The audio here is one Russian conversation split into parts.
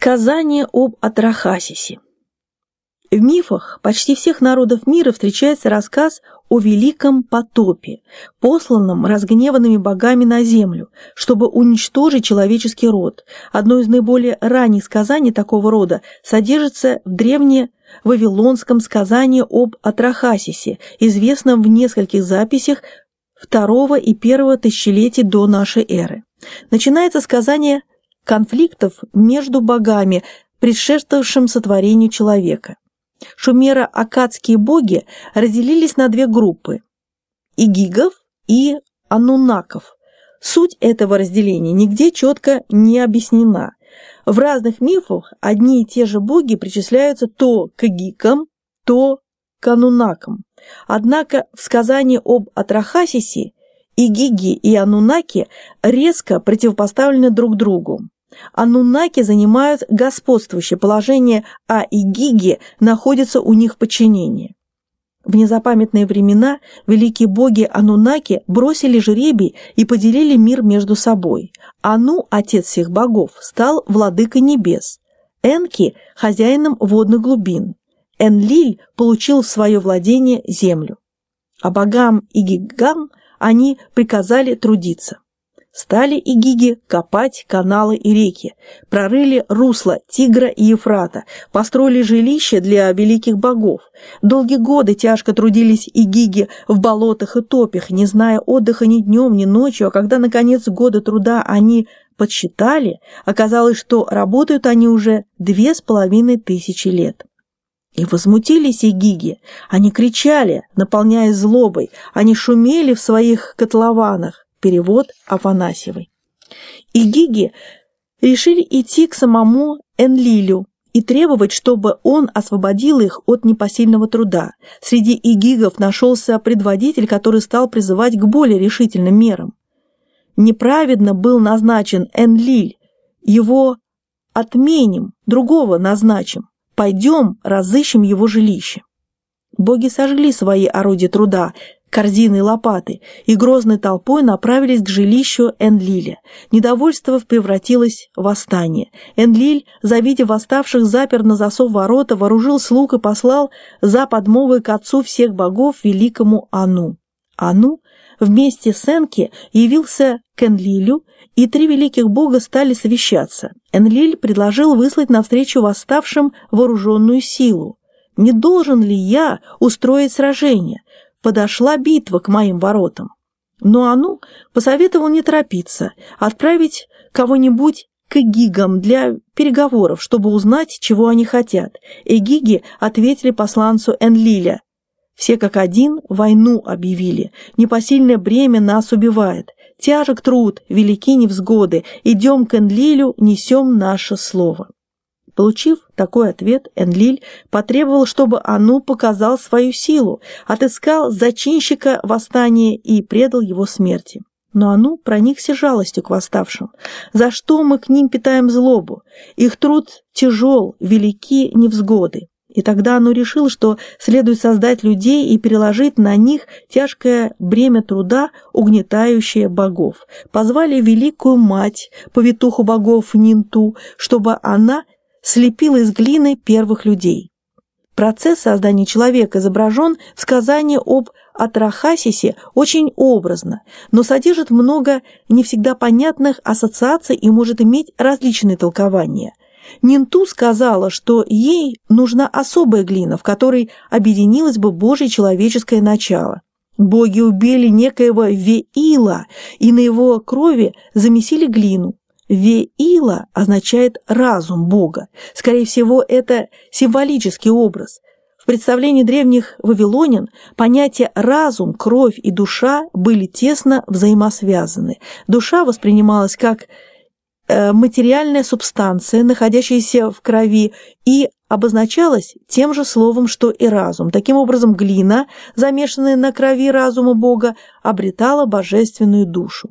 Сказание об Атрахасисе В мифах почти всех народов мира встречается рассказ о великом потопе, посланном разгневанными богами на землю, чтобы уничтожить человеческий род. Одно из наиболее ранних сказаний такого рода содержится в древне вавилонском сказании об Атрахасисе, известном в нескольких записях второго и первого тысячелетий до нашей эры. Начинается сказание конфликтов между богами, предшествовавшим сотворению человека. Шумеро-акадские боги разделились на две группы – игигов и анунаков. Суть этого разделения нигде четко не объяснена. В разных мифах одни и те же боги причисляются то к игикам, то к анунакам. Однако в сказании об Атрахасисе Гиги и Анунаки резко противопоставлены друг другу. Анунаки занимают господствующее положение, а Игиги находятся у них в подчинении. В незапамятные времена великие боги Анунаки бросили жребий и поделили мир между собой. Ану, отец всех богов, стал владыкой небес. Энки – хозяином водных глубин. Энлиль получил в свое владение землю. А богам и гигам они приказали трудиться. Стали и гиги копать каналы и реки, прорыли русла Тигра и Ефрата, построили жилища для великих богов. Долгие годы тяжко трудились и гиги в болотах и топях, не зная отдыха ни днем, ни ночью, а когда, наконец, годы труда они подсчитали, оказалось, что работают они уже две с половиной тысячи лет. И возмутились и гиги. Они кричали, наполняясь злобой, они шумели в своих котлованах. Перевод Афанасьевой. И гиги решили идти к самому Энлилю и требовать, чтобы он освободил их от непосильного труда. Среди игигов нашелся предводитель, который стал призывать к более решительным мерам. Неправедно был назначен Энлиль, его отменим, другого назначим. Пойдем, разыщем его жилище. Боги сожгли свои орудия труда, корзины и лопаты, и грозной толпой направились к жилищу Энлиля. Недовольство превратилось в восстание. Энлиль, завидев восставших, запер на засов ворота, вооружил слуг и послал за подмогой к отцу всех богов, великому Ану. Ану вместе с Энки явился к Энлилю, и три великих бога стали совещаться. Энлиль предложил выслать навстречу восставшим вооруженную силу. «Не должен ли я устроить сражение?» Подошла битва к моим воротам. Но Ану посоветовал не торопиться, отправить кого-нибудь к гигам для переговоров, чтобы узнать, чего они хотят. Эгиги ответили посланцу Энлиля. Все как один войну объявили. Непосильное бремя нас убивает. Тяжек труд, велики невзгоды. Идем к Энлилю, несем наше слово. Получив такой ответ, Энлиль потребовал, чтобы Ану показал свою силу, отыскал зачинщика восстания и предал его смерти. Но Ану проникся жалостью к восставшим. За что мы к ним питаем злобу? Их труд тяжел, велики невзгоды. И тогда Ану решил, что следует создать людей и переложить на них тяжкое бремя труда, угнетающее богов. Позвали великую мать, повитуху богов Нинту, чтобы она слепил из глины первых людей. Процесс создания человека изображен в сказании об Атрахасисе очень образно, но содержит много не всегда понятных ассоциаций и может иметь различные толкования. Нинту сказала, что ей нужна особая глина, в которой объединилось бы Божье человеческое начало. Боги убили некоего Веила и на его крови замесили глину. Веила означает разум Бога. Скорее всего, это символический образ. В представлении древних вавилонян понятия разум, кровь и душа были тесно взаимосвязаны. Душа воспринималась как э, материальная субстанция, находящаяся в крови, и обозначалась тем же словом, что и разум. Таким образом, глина, замешанная на крови разума Бога, обретала божественную душу.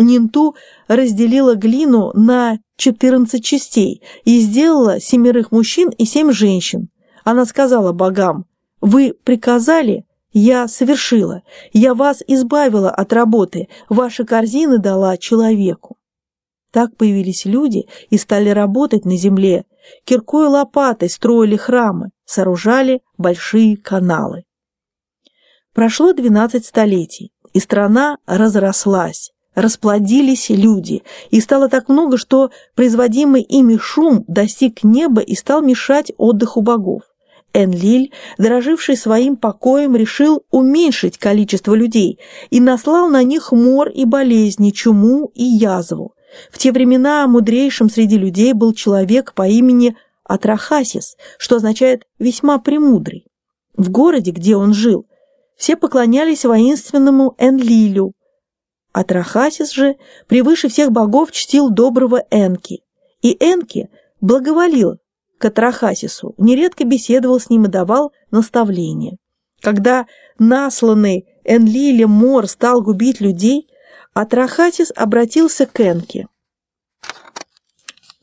Нинту разделила глину на 14 частей и сделала семерых мужчин и семь женщин. Она сказала богам, «Вы приказали, я совершила, я вас избавила от работы, ваши корзины дала человеку». Так появились люди и стали работать на земле, киркой и лопатой строили храмы, сооружали большие каналы. Прошло 12 столетий, и страна разрослась, расплодились люди, и стало так много, что производимый ими шум достиг неба и стал мешать отдыху богов. Энлиль, дороживший своим покоем, решил уменьшить количество людей и наслал на них мор и болезни, чуму и язву. В те времена мудрейшим среди людей был человек по имени Атрахасис, что означает «весьма премудрый». В городе, где он жил, все поклонялись воинственному Энлилю. Атрахасис же превыше всех богов чтил доброго Энки, и Энки благоволил к Атрахасису, нередко беседовал с ним и давал наставления. Когда насланный Энлилем мор стал губить людей, Атрахасис обратился к Энке.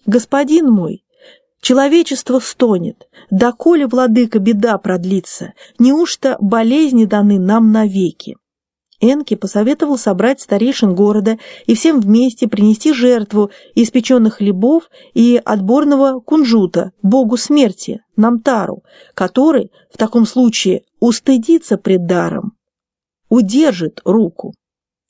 «Господин мой, человечество стонет, доколе, владыка, беда продлится, неужто болезни даны нам навеки?» Энки посоветовал собрать старейшин города и всем вместе принести жертву испеченных хлебов и отборного кунжута, богу смерти, Намтару, который в таком случае устыдится пред даром, удержит руку.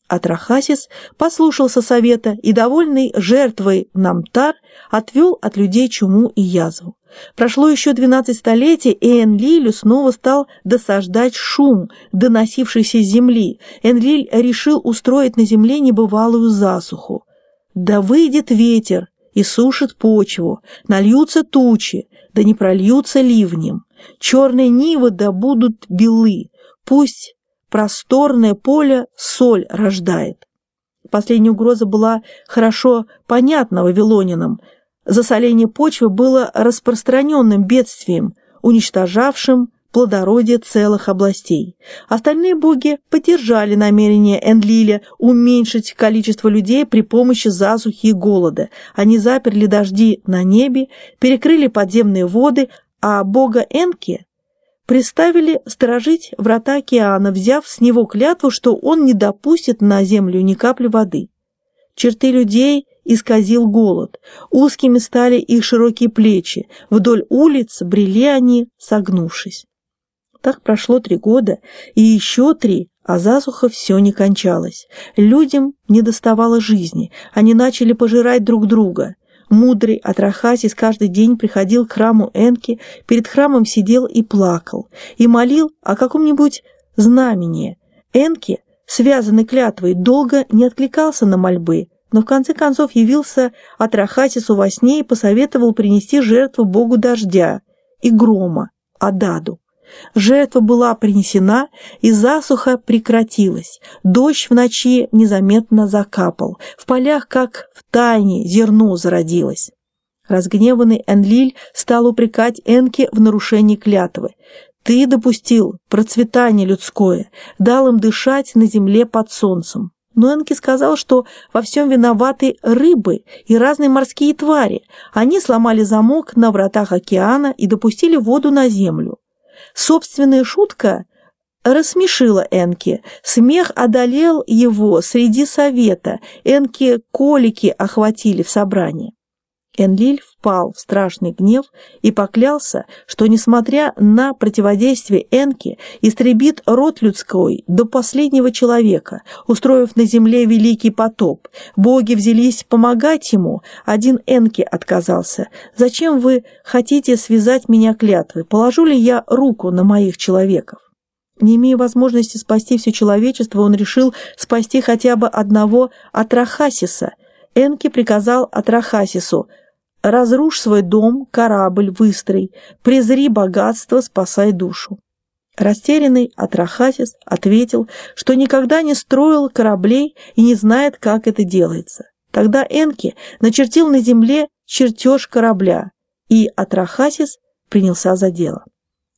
Атрахасис послушался совета и, довольный жертвой Намтар, отвел от людей чуму и язву. Прошло еще двенадцать столетий, и Энлилю снова стал досаждать шум, доносившийся с земли. Энлиль решил устроить на земле небывалую засуху. Да выйдет ветер и сушит почву, нальются тучи, да не прольются ливнем. Черные нивы да будут белы, пусть просторное поле соль рождает. Последняя угроза была хорошо понятна вавилонянам. Засоление почвы было распространенным бедствием, уничтожавшим плодородие целых областей. Остальные боги поддержали намерение Энлиля уменьшить количество людей при помощи засухи и голода. Они заперли дожди на небе, перекрыли подземные воды, а бога Энки приставили сторожить врата океана, взяв с него клятву, что он не допустит на землю ни капли воды. Черты людей исказил голод, узкими стали их широкие плечи, вдоль улиц брели они, согнувшись. Так прошло три года, и еще три, а засуха все не кончалась. Людям не доставало жизни, они начали пожирать друг друга – Мудрый Атрахасис каждый день приходил к храму Энки, перед храмом сидел и плакал, и молил о каком-нибудь знамении. Энки, связанный клятвой, долго не откликался на мольбы, но в конце концов явился Атрахасису во сне и посоветовал принести жертву богу дождя и грома, Ададу. Жертва была принесена, и засуха прекратилась. Дождь в ночи незаметно закапал. В полях, как в тайне, зерно зародилось. Разгневанный Энлиль стал упрекать Энке в нарушении клятвы. «Ты допустил процветание людское, дал им дышать на земле под солнцем». Но Энки сказал, что во всем виноваты рыбы и разные морские твари. Они сломали замок на вратах океана и допустили воду на землю. Собственная шутка рассмешила Энки. Смех одолел его среди совета. Энки колики охватили в собрании. Энлиль впал в страшный гнев и поклялся, что, несмотря на противодействие Энки, истребит род людской до последнего человека, устроив на земле великий потоп. Боги взялись помогать ему, один Энки отказался. «Зачем вы хотите связать меня клятвой? Положу ли я руку на моих человеков?» Не имея возможности спасти все человечество, он решил спасти хотя бы одного Атрахасиса. Энки приказал Атрахасису – Разрушь свой дом, корабль, выстрой, презри богатство, спасай душу. Растерянный Атрахасис ответил, что никогда не строил кораблей и не знает, как это делается. Тогда Энки начертил на земле чертеж корабля, и Атрахасис принялся за дело.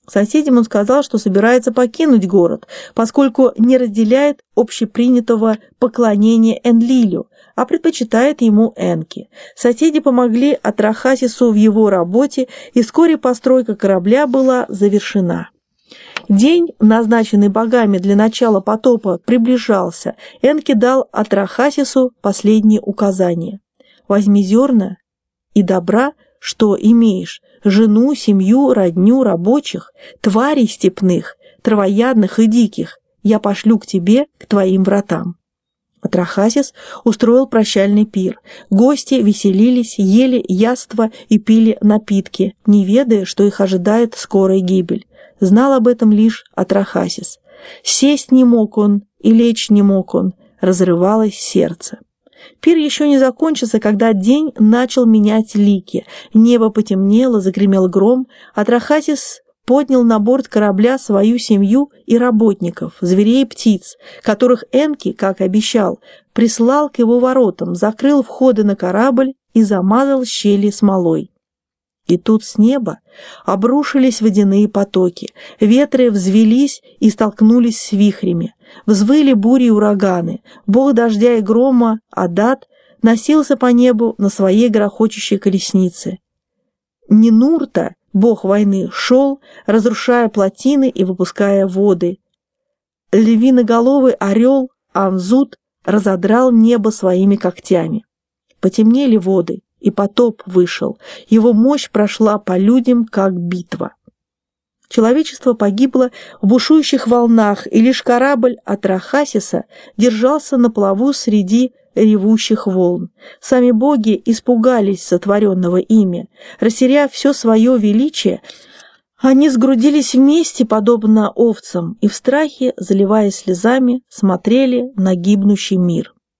Соседям он сказал, что собирается покинуть город, поскольку не разделяет общепринятого поклонения Энлилю, а предпочитает ему Энки. Соседи помогли Атрахасису в его работе, и вскоре постройка корабля была завершена. День, назначенный богами для начала потопа, приближался. Энки дал Атрахасису последние указания. возьми зерна и добра, что имеешь, жену, семью, родню, рабочих, тварей степных, травоядных и диких, я пошлю к тебе, к твоим вратам». Атрахасис устроил прощальный пир. Гости веселились, ели яства и пили напитки, не ведая, что их ожидает скорая гибель. Знал об этом лишь Атрахасис. Сесть не мог он и лечь не мог он, разрывалось сердце. Пир еще не закончился, когда день начал менять лики. Небо потемнело, загремел гром, Атрахасис поднял на борт корабля свою семью и работников, зверей и птиц, которых Энки, как обещал, прислал к его воротам, закрыл входы на корабль и замазал щели смолой. И тут с неба обрушились водяные потоки, ветры взвелись и столкнулись с вихрями, взвыли бури и ураганы, бог дождя и грома, Адат, носился по небу на своей грохочущей колеснице. Нинурта, бог войны, шел, разрушая плотины и выпуская воды. Львиноголовый орел Анзут разодрал небо своими когтями. Потемнели воды, и потоп вышел. Его мощь прошла по людям, как битва. Человечество погибло в бушующих волнах, и лишь корабль от Рахасиса держался на плаву среди ревущих волн. Сами боги испугались сотворенного ими. Растеряв все свое величие, они сгрудились вместе, подобно овцам, и в страхе, заливаясь слезами, смотрели на гибнущий мир.